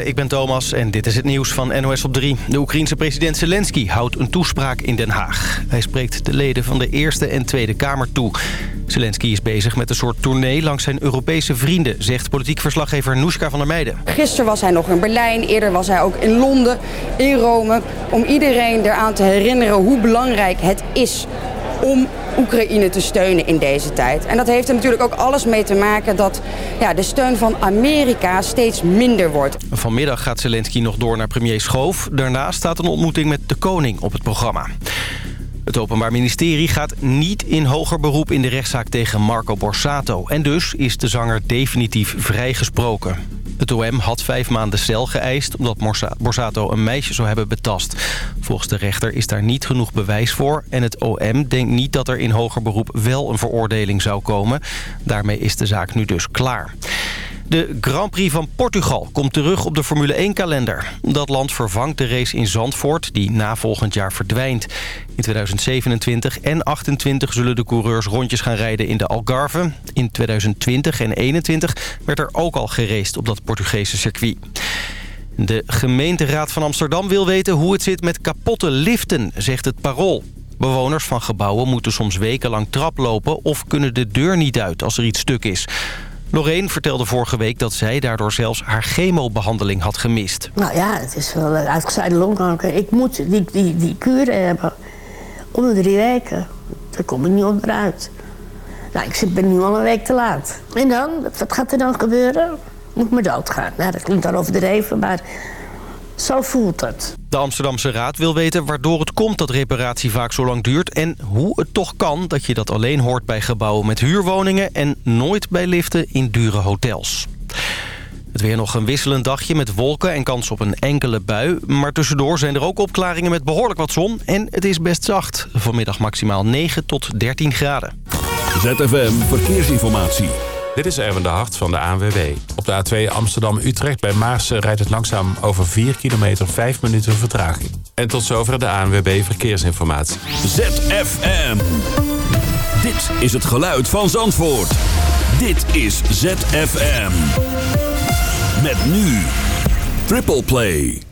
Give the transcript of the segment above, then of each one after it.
Ik ben Thomas en dit is het nieuws van NOS op 3. De Oekraïense president Zelensky houdt een toespraak in Den Haag. Hij spreekt de leden van de Eerste en Tweede Kamer toe. Zelensky is bezig met een soort tournee langs zijn Europese vrienden... zegt politiek verslaggever Noeska van der Meijden. Gisteren was hij nog in Berlijn, eerder was hij ook in Londen, in Rome... om iedereen eraan te herinneren hoe belangrijk het is om Oekraïne te steunen in deze tijd. En dat heeft er natuurlijk ook alles mee te maken dat ja, de steun van Amerika steeds minder wordt. Vanmiddag gaat Zelensky nog door naar premier Schoof. Daarna staat een ontmoeting met de koning op het programma. Het Openbaar Ministerie gaat niet in hoger beroep in de rechtszaak tegen Marco Borsato. En dus is de zanger definitief vrijgesproken. Het OM had vijf maanden cel geëist omdat Borsato een meisje zou hebben betast. Volgens de rechter is daar niet genoeg bewijs voor... en het OM denkt niet dat er in hoger beroep wel een veroordeling zou komen. Daarmee is de zaak nu dus klaar. De Grand Prix van Portugal komt terug op de Formule 1-kalender. Dat land vervangt de race in Zandvoort, die na volgend jaar verdwijnt. In 2027 en 2028 zullen de coureurs rondjes gaan rijden in de Algarve. In 2020 en 2021 werd er ook al geraced op dat Portugese circuit. De gemeenteraad van Amsterdam wil weten hoe het zit met kapotte liften, zegt het Parool. Bewoners van gebouwen moeten soms wekenlang traplopen of kunnen de deur niet uit als er iets stuk is. Lorraine vertelde vorige week dat zij daardoor zelfs haar chemobehandeling had gemist. Nou ja, het is wel uitgezaaide longkanker. Ik moet die, die, die kuren hebben. Om de drie weken. Daar kom ik niet onderuit. Nou, ik ben nu al een week te laat. En dan? Wat gaat er dan gebeuren? Moet ik me doodgaan? Nou, dat klinkt dan overdreven, maar zo voelt het. De Amsterdamse Raad wil weten waardoor het komt dat reparatie vaak zo lang duurt... en hoe het toch kan dat je dat alleen hoort bij gebouwen met huurwoningen... en nooit bij liften in dure hotels. Het weer nog een wisselend dagje met wolken en kans op een enkele bui. Maar tussendoor zijn er ook opklaringen met behoorlijk wat zon. En het is best zacht. Vanmiddag maximaal 9 tot 13 graden. ZFM Verkeersinformatie. Dit is Erwin de Hart van de ANWB. Op de A2 Amsterdam-Utrecht bij Maarsen rijdt het langzaam over 4 kilometer 5 minuten vertraging. En tot zover de ANWB Verkeersinformatie. ZFM. Dit is het geluid van Zandvoort. Dit is ZFM. Met nu Triple Play.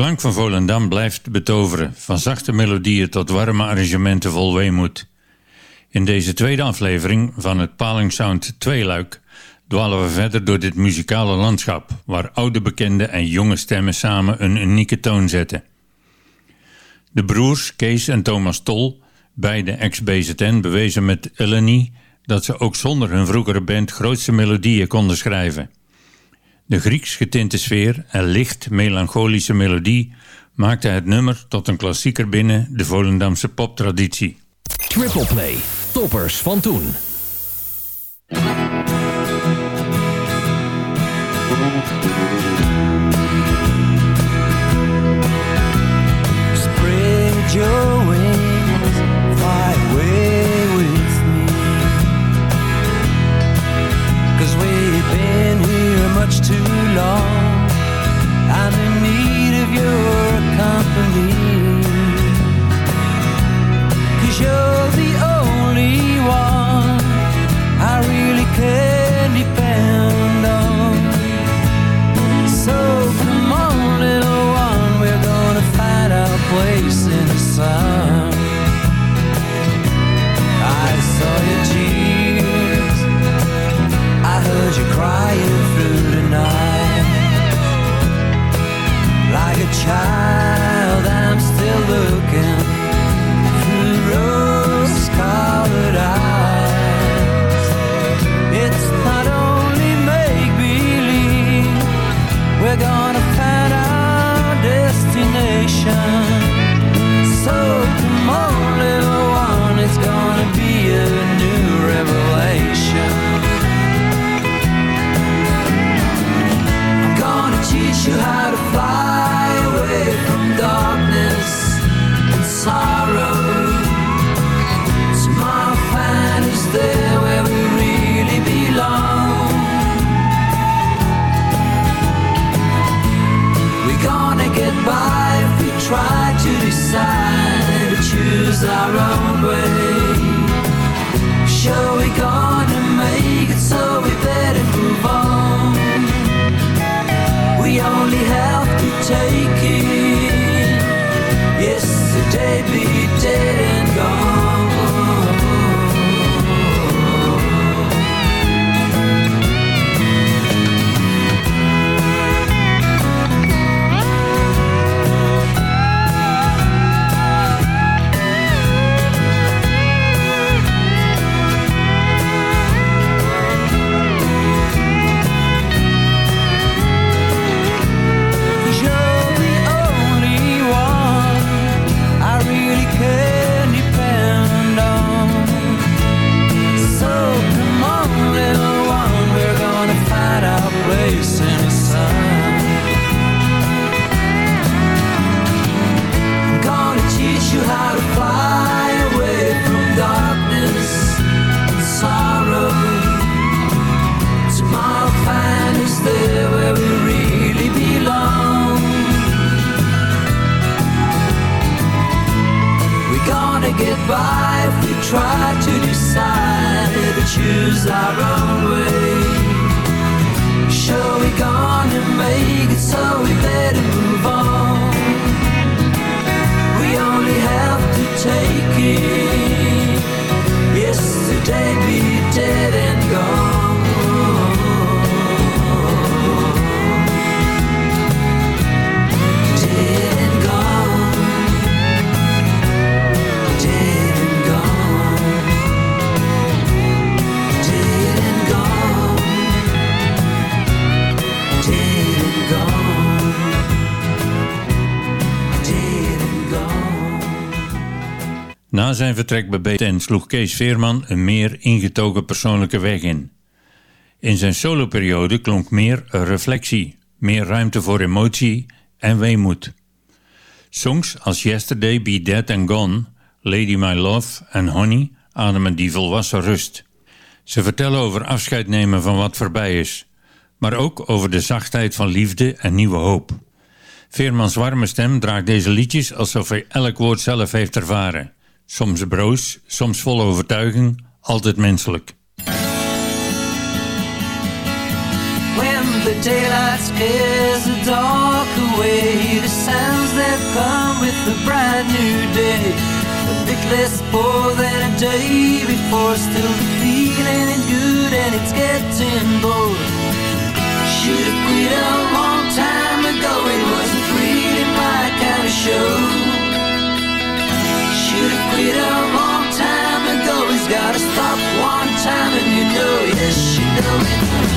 Klank van Volendam blijft betoveren, van zachte melodieën tot warme arrangementen vol weemoed. In deze tweede aflevering van het Paling Sound tweeluik dwalen we verder door dit muzikale landschap, waar oude bekenden en jonge stemmen samen een unieke toon zetten. De broers Kees en Thomas Tol, beide ex-BZN, bewezen met Eleni dat ze ook zonder hun vroegere band grootste melodieën konden schrijven. De Grieks getinte sfeer en licht melancholische melodie maakte het nummer tot een klassieker binnen de Volendamse poptraditie. Triple Play, toppers van toen. Much too long. Zijn vertrek bij BTN sloeg Kees Veerman een meer ingetogen persoonlijke weg in. In zijn soloperiode klonk meer reflectie, meer ruimte voor emotie en weemoed. Songs als Yesterday Be Dead and Gone, Lady My Love en Honey ademen die volwassen rust. Ze vertellen over afscheid nemen van wat voorbij is, maar ook over de zachtheid van liefde en nieuwe hoop. Veermans warme stem draagt deze liedjes alsof hij elk woord zelf heeft ervaren. Soms broos, soms vol overtuiging, altijd menselijk. When the daylight scares the dark away, the sound a brand new day. A bit less poor than a day before. Still the feeling is good and it's getting bored. Should have quit a long time ago. It wasn't really my kind of show. Should have quit a long time ago. He's gotta stop one time and you know, yes, you know it.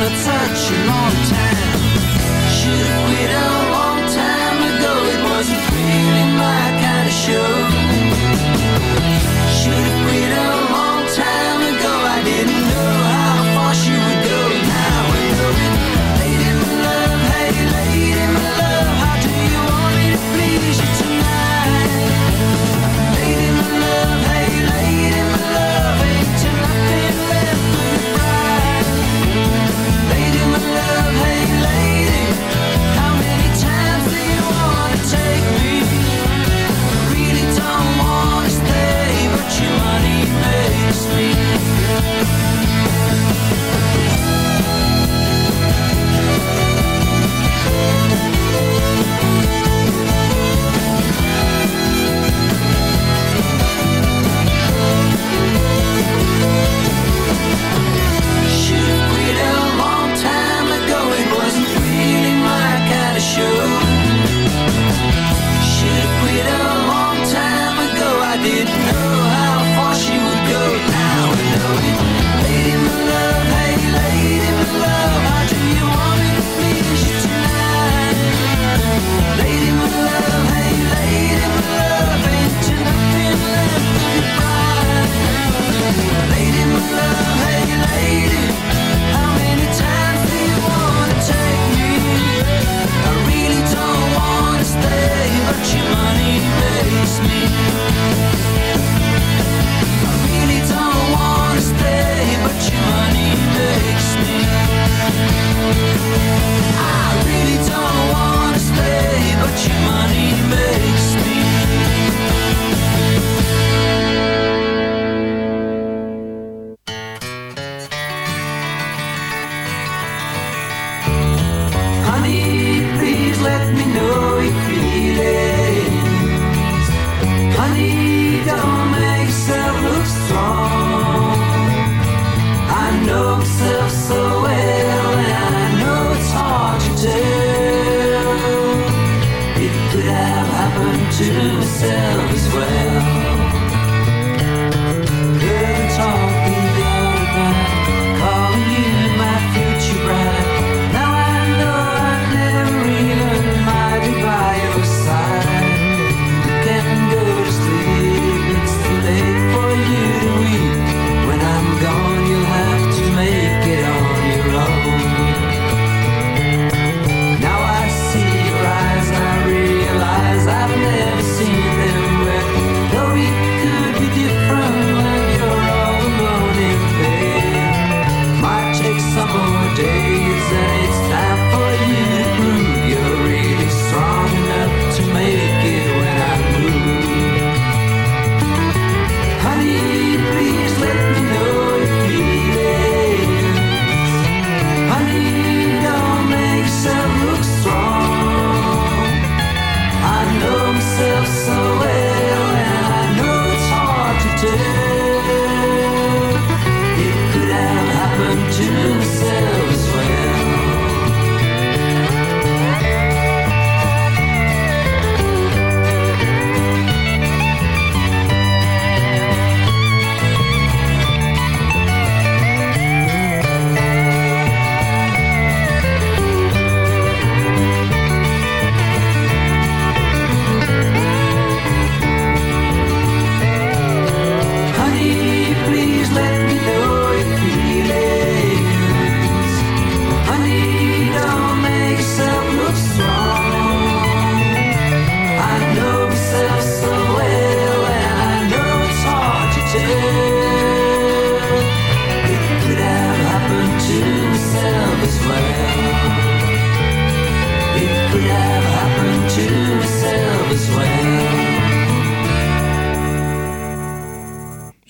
never touch a long time. Should have quit a long time ago. It wasn't really my kind of show.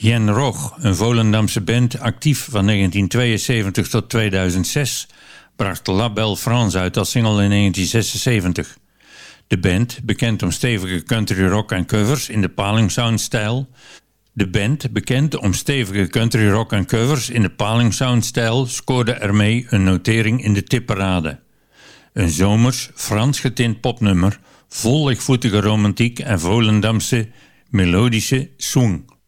Jen Rog, een Volendamse band actief van 1972 tot 2006, bracht La Belle France uit als single in 1976. De band, bekend om stevige country rock en covers in de Paling Sound stijl, de band, bekend om stevige country rock en covers in de Paling stijl, scoorde ermee een notering in de tipparade. Een zomers, Frans getint popnummer, vol lichtvoetige romantiek en Volendamse melodische swing.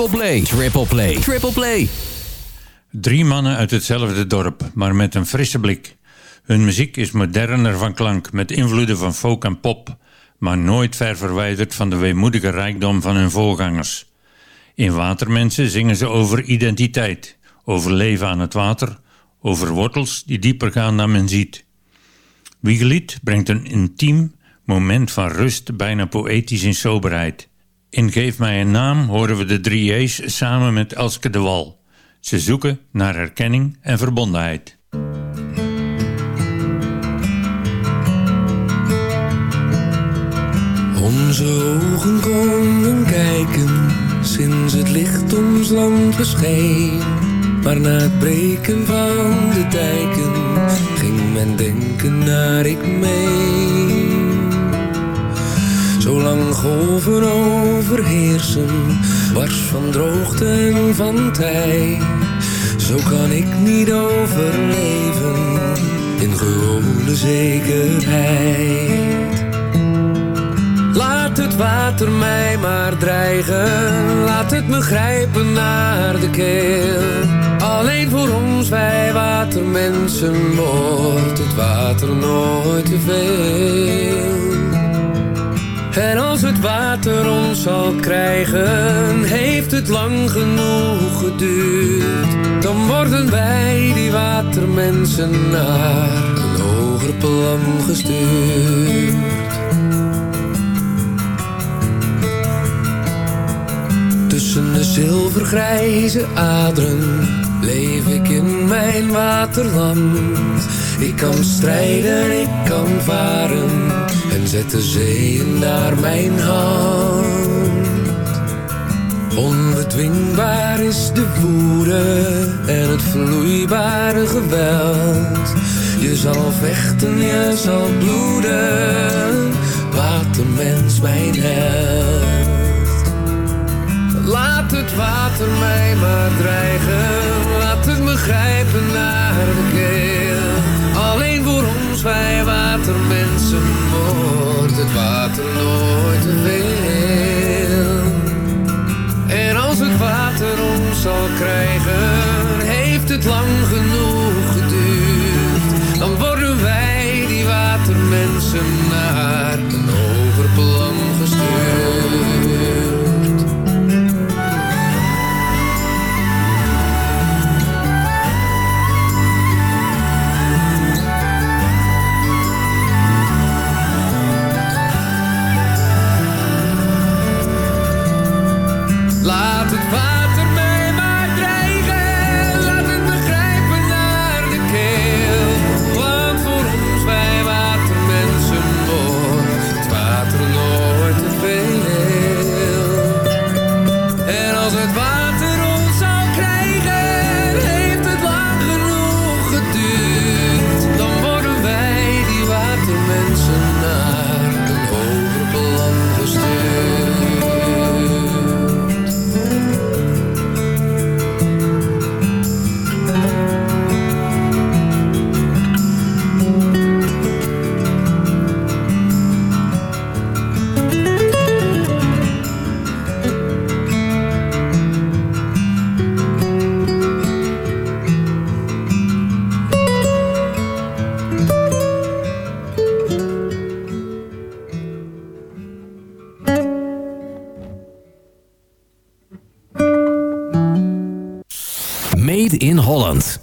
Triple Play, Triple Play, Triple Play. Drie mannen uit hetzelfde dorp, maar met een frisse blik. Hun muziek is moderner van klank, met invloeden van folk en pop, maar nooit ver verwijderd van de weemoedige rijkdom van hun voorgangers. In Watermensen zingen ze over identiteit, over leven aan het water, over wortels die dieper gaan dan men ziet. Wiegelied brengt een intiem moment van rust, bijna poëtisch in soberheid. In Geef mij een naam horen we de drie J's samen met Elske de Wal. Ze zoeken naar herkenning en verbondenheid. Onze ogen konden kijken sinds het licht ons land bescheen. Maar na het breken van de dijken ging men denken naar ik mee. Zolang golven overheersen, wars van droogte en van tij. Zo kan ik niet overleven in gewone zekerheid. Laat het water mij maar dreigen, laat het me grijpen naar de keel. Alleen voor ons, wij watermensen, wordt het water nooit te veel. En als het water ons zal krijgen, heeft het lang genoeg geduurd. Dan worden wij die watermensen naar een hoger plan gestuurd. Tussen de zilvergrijze aderen leef ik in mijn waterland. Ik kan strijden, ik kan varen en zet de zeeën naar mijn hand. Onbedwingbaar is de woede en het vloeibare geweld. Je zal vechten, je zal bloeden, watermens mijn held. Laat het water mij maar dreigen, laat het me grijpen naar de keel. Ons, wij watermensen, wordt het water nooit te. En als het water ons zal krijgen, heeft het lang genoeg in Holland.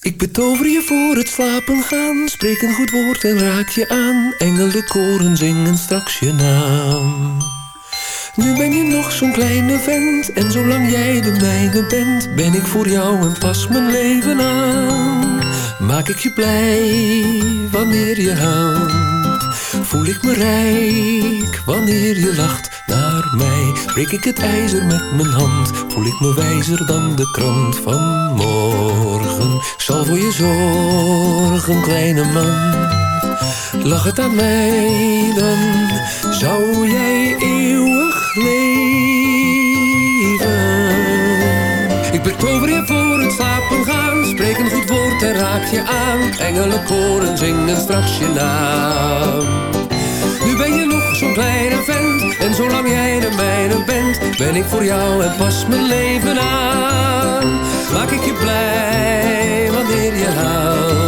Ik betover je voor het slapen gaan, spreek een goed woord en raak je aan. Engelen koren zingen straks je naam. Nu ben je nog zo'n kleine vent, en zolang jij de mijne bent, ben ik voor jou en pas mijn leven aan. Maak ik je blij wanneer je huilt, voel ik me rijk wanneer je lacht naar mij. Breek ik het ijzer met mijn hand, voel ik me wijzer dan de krant van morgen. Zal voor je zorgen, kleine man. Lach het aan mij, dan zou jij eeuwig leven. Ik betover je voor het slapen gaan, spreek een goed woord en raak je aan. Engelen koren zingen straks je naam. Nu ben je nog zo'n kleine vent, en zolang jij de mijne bent, ben ik voor jou en pas mijn leven aan. Maak ik je blij wanneer je voel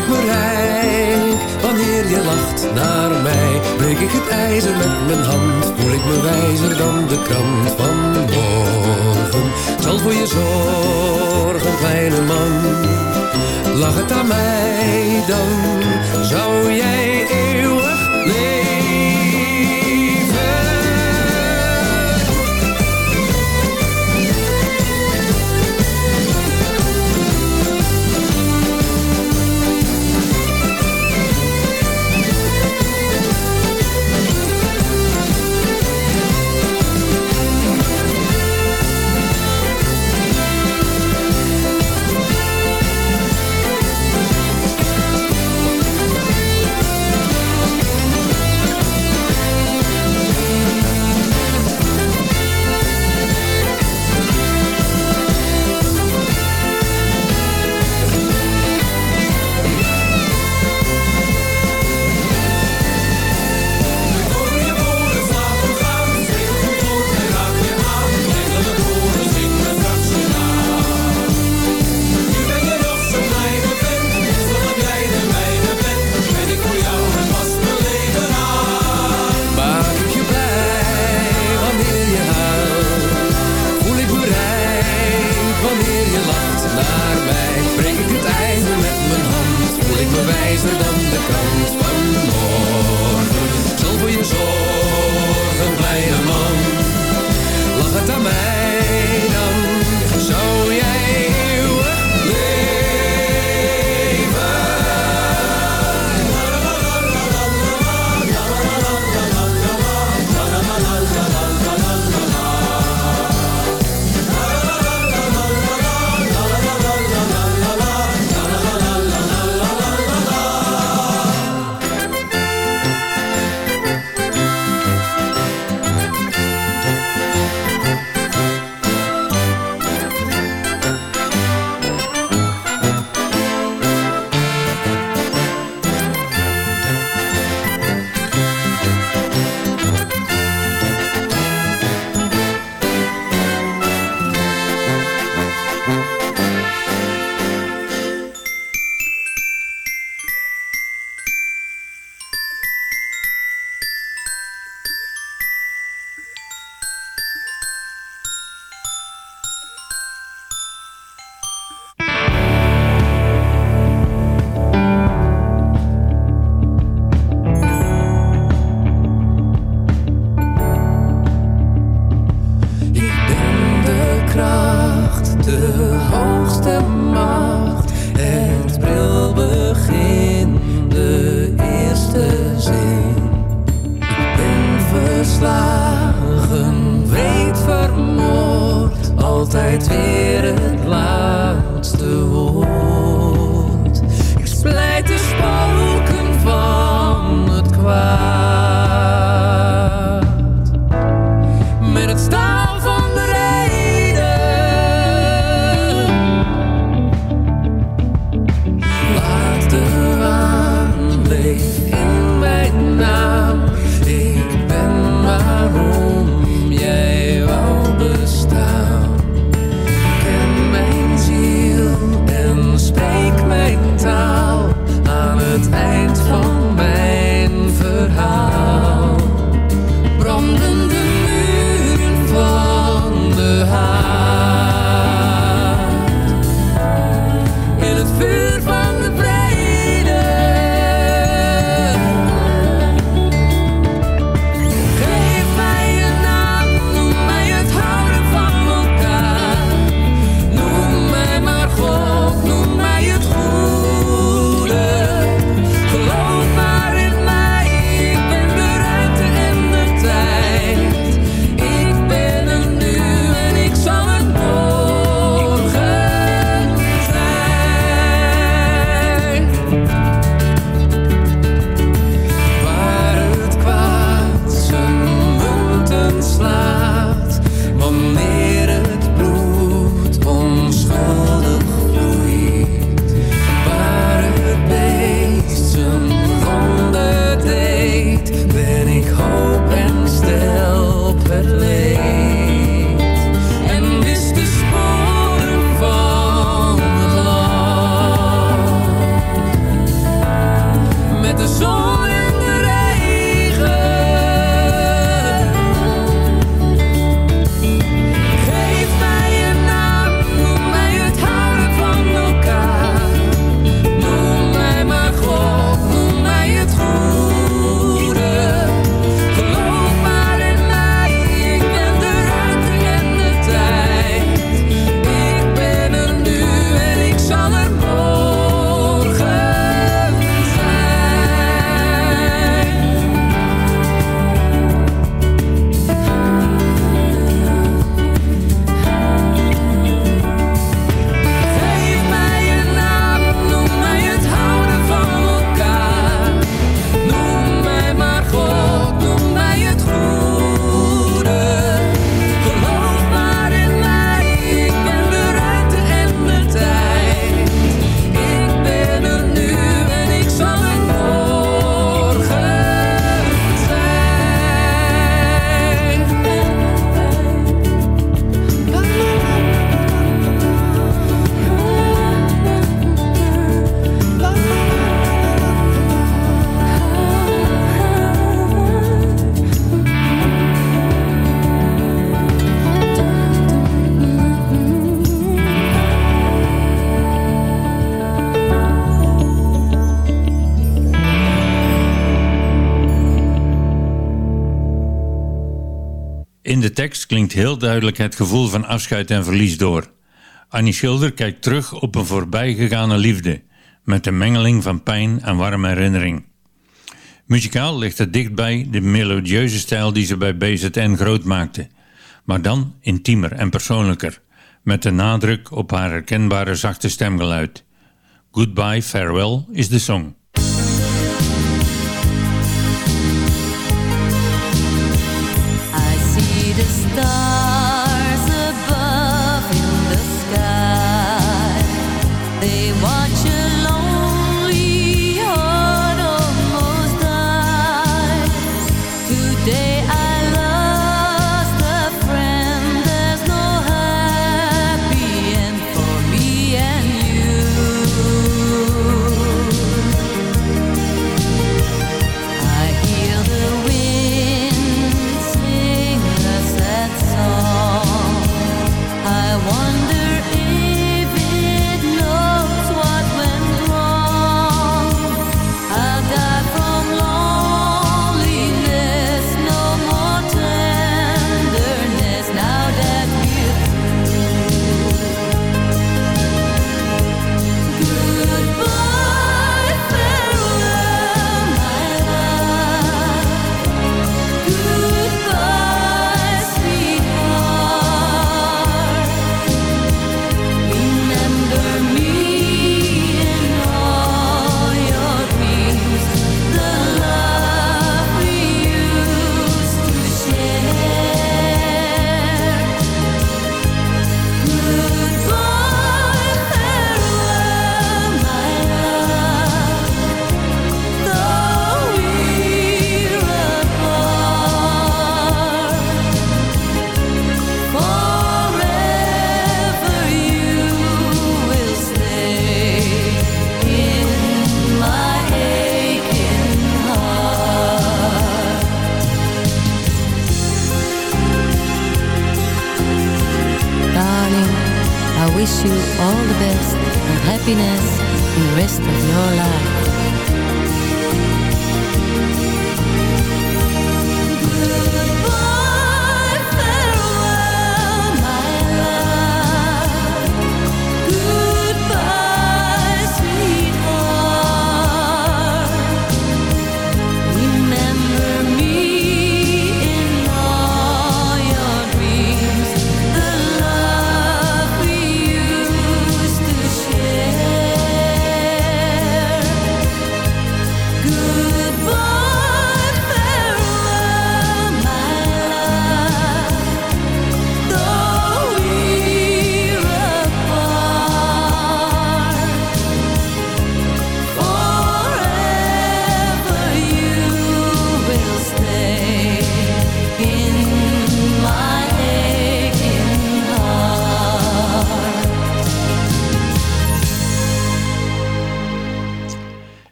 ik me rijk wanneer je lacht naar mij. Breek ik het ijzer met mijn hand, voel ik me wijzer dan de krant van morgen. Zal voor je zorgen, kleine man. Lach het aan mij, dan zou jij eeuwig leven. heel duidelijk het gevoel van afscheid en verlies door. Annie Schilder kijkt terug op een voorbijgegane liefde, met een mengeling van pijn en warme herinnering. Muzikaal ligt het dichtbij de melodieuze stijl die ze bij BZN groot maakte, maar dan intiemer en persoonlijker, met de nadruk op haar herkenbare zachte stemgeluid. Goodbye, Farewell is de song.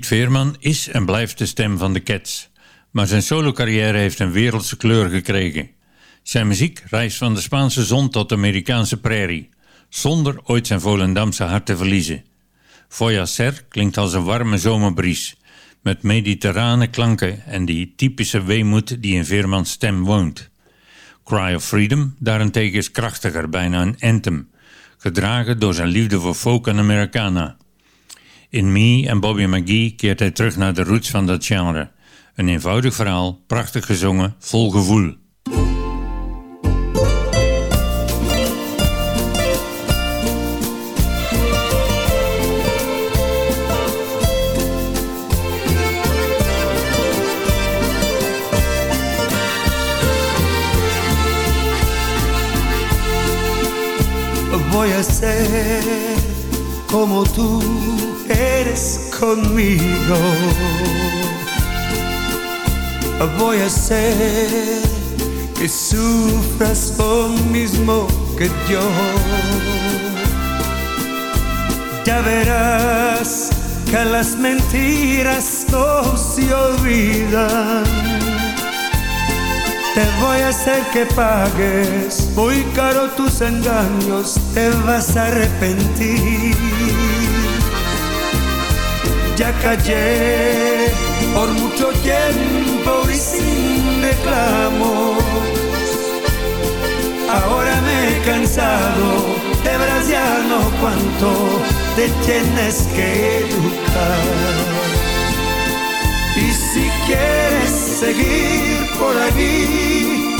Piet Veerman is en blijft de stem van de Cats. Maar zijn solocarrière heeft een wereldse kleur gekregen. Zijn muziek reist van de Spaanse zon tot de Amerikaanse prairie. Zonder ooit zijn Volendamse hart te verliezen. Voyager klinkt als een warme zomerbries. Met mediterrane klanken en die typische weemoed die in Veermans stem woont. Cry of Freedom daarentegen is krachtiger, bijna een anthem. Gedragen door zijn liefde voor folk en Americana. In Me en Bobby McGee keert hij terug naar de roots van dat genre. Een eenvoudig verhaal, prachtig gezongen, vol gevoel. Voy como tú eres conmigo. Voy a ser que sufras lo mismo que yo. Ya verás que las mentiras no se olvidan. Te voy a hacer que pagues muy caro tus engaños, te vas a arrepentir. Ya callé por mucho tiempo y sin reclamos. Ahora me he cansado, de no cuánto te tienes que educar. Y si quieres seguir por aquí,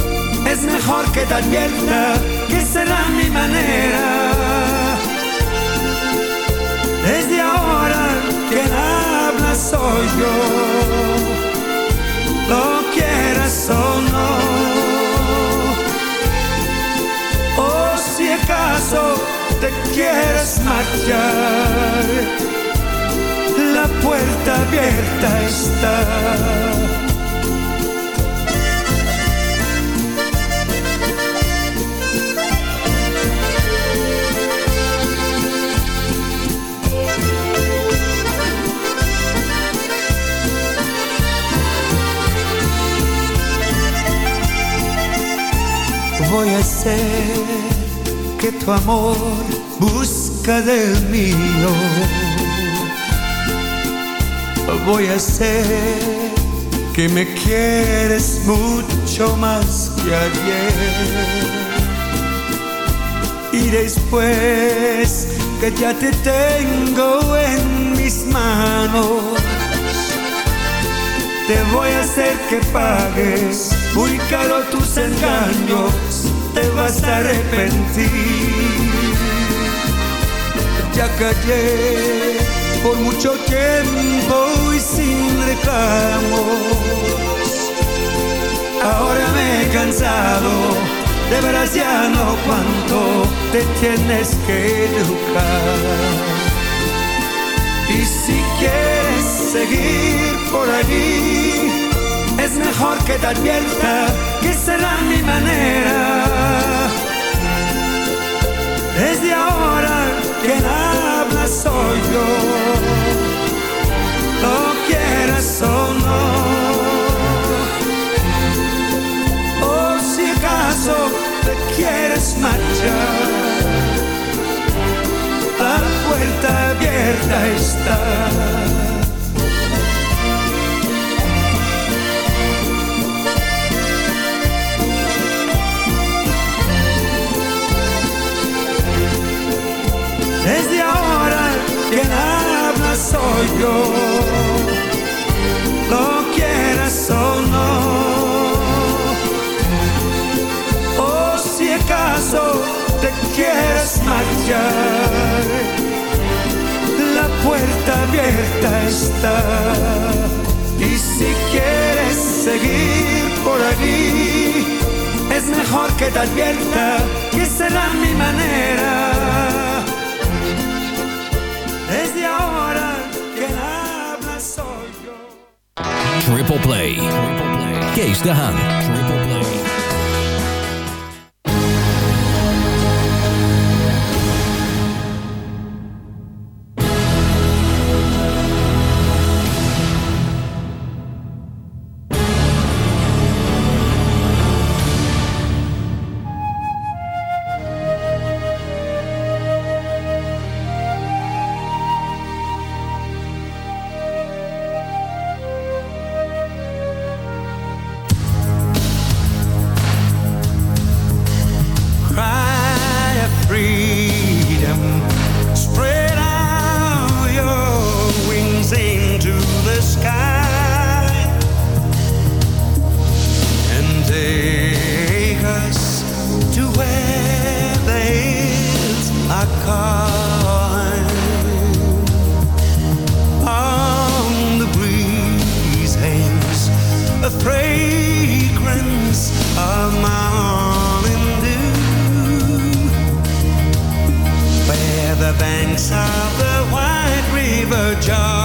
es mejor que te advierta que será mi manera. Desde ahora quien habla soy yo, lo quieras o no. O si acaso te quieres marchar la puerta abierta está. Voy a hacer que tu amor busca del mío voy a hacer que me quieres mucho más que ayer. Y después que ya te tengo en mis manos, te voy a hacer que pagues muy caro tus engaños, te vas a arrepentir. Ya callé por mucho tiempo y sin reclamos. Ahora me he cansado, de veras ya no cuánto te tienes que educar. Y si quieres seguir por allí, es mejor que te advierta que será mi manera. Desde ahora quien habla soy yo. Lo quieras o no. O si acaso te quieres marchar. La puerta abierta está. soy yo, lo quieras o no. O si acaso te quieres marchar, la puerta abierta está. Y si quieres seguir por aquí, es mejor que te advierta que será mi manera. Desde ahora. Triple Play. Kees de Haan. Triple Play. freedom. sound the white river jar.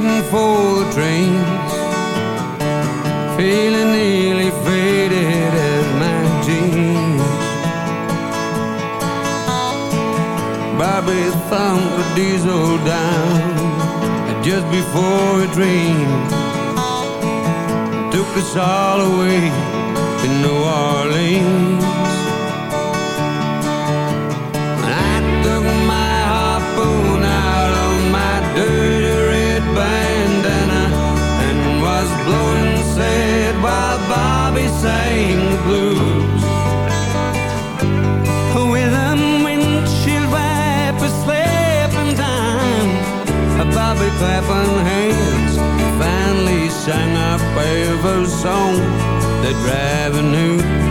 Waiting for the trains, feeling nearly faded as my jeans. Bobby thumped the diesel down just before it rained. Took us all away to New Orleans. Sang the blues. With a windshield wiper slapping time, Bobby clapping hands, finally sang our favorite song that driver knew.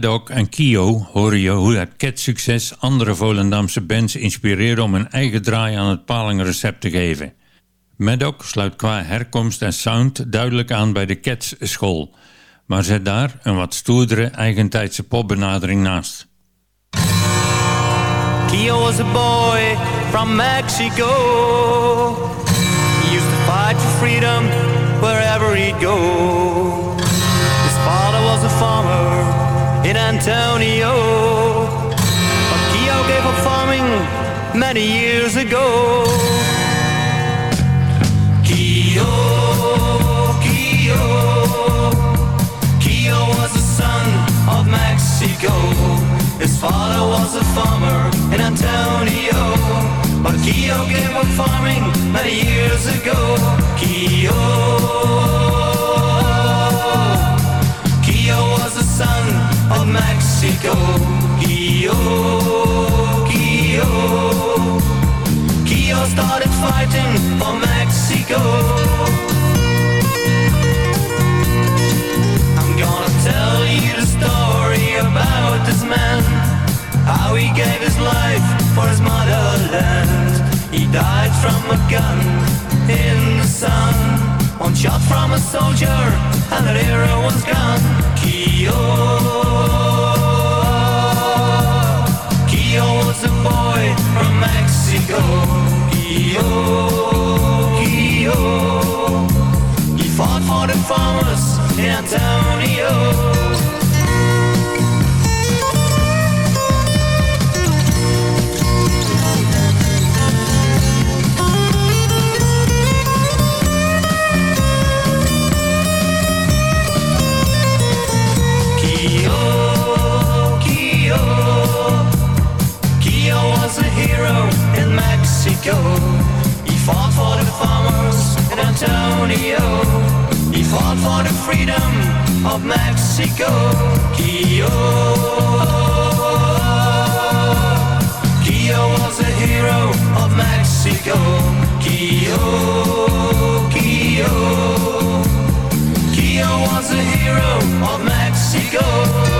En Kio hoor je hoe het Cat-succes andere Volendamse bands inspireerde om een eigen draai aan het palingrecept te geven. Mad Dog sluit qua herkomst en sound duidelijk aan bij de Cats school, maar zet daar een wat stoerdere eigentijdse popbenadering naast. Keo was a boy from Mexico. He used to fight for freedom wherever he'd go. Father was a farmer in Antonio. Keo gave up farming many years ago. Keo, Keo, Keo was the son of Mexico. His father was a farmer in Antonio. But Keo gave up farming many years ago. Keo. Keo was the son of Mexico. Keo. Keo. Keo started fighting for Mexico. I'm gonna tell you the story about this man. How he gave his life for his motherland. He died from a gun in the sun. One shot from a soldier, and that era was gone. Keo. Keo. He fought for the farmers in Antonio. Antonio. He fought for the freedom of Mexico. Keo, Keo was a hero of Mexico. Keo, Keo, Keo was a hero of Mexico.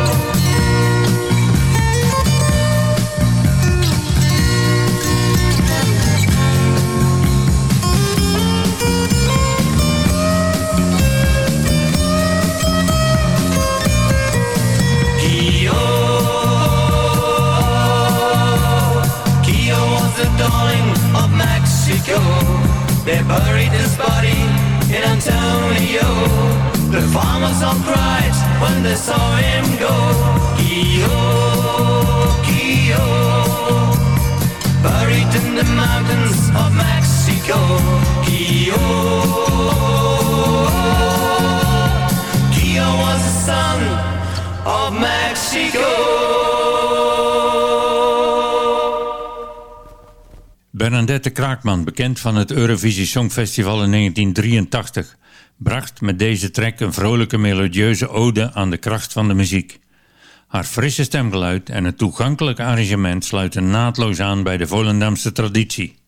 They buried his body in Antonio. The farmers all cried when they saw him go. Keo, Keo, buried in the mountains Bernadette Kraakman, bekend van het Eurovisie Songfestival in 1983, bracht met deze track een vrolijke melodieuze ode aan de kracht van de muziek. Haar frisse stemgeluid en het toegankelijk arrangement sluiten naadloos aan bij de Volendamse traditie.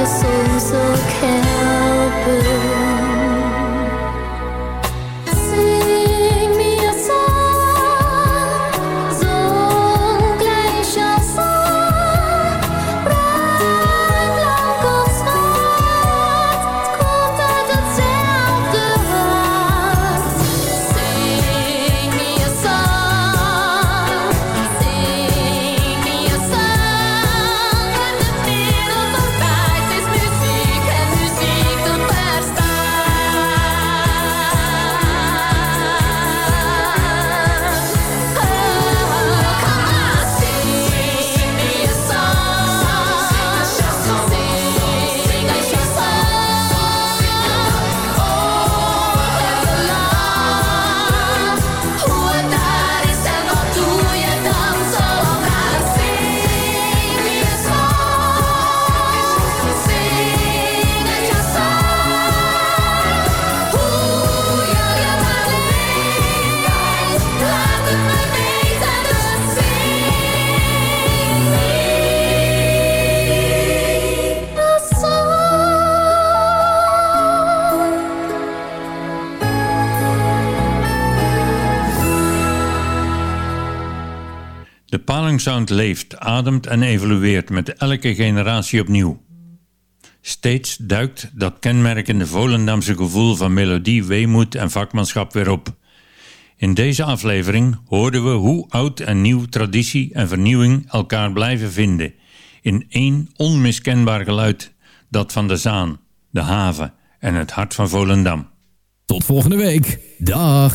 your soul so helpless Sound leeft, ademt en evolueert met elke generatie opnieuw. Steeds duikt dat kenmerkende Volendamse gevoel van melodie, weemoed en vakmanschap weer op. In deze aflevering hoorden we hoe oud en nieuw traditie en vernieuwing elkaar blijven vinden in één onmiskenbaar geluid, dat van de Zaan, de haven en het hart van Volendam. Tot volgende week. Dag.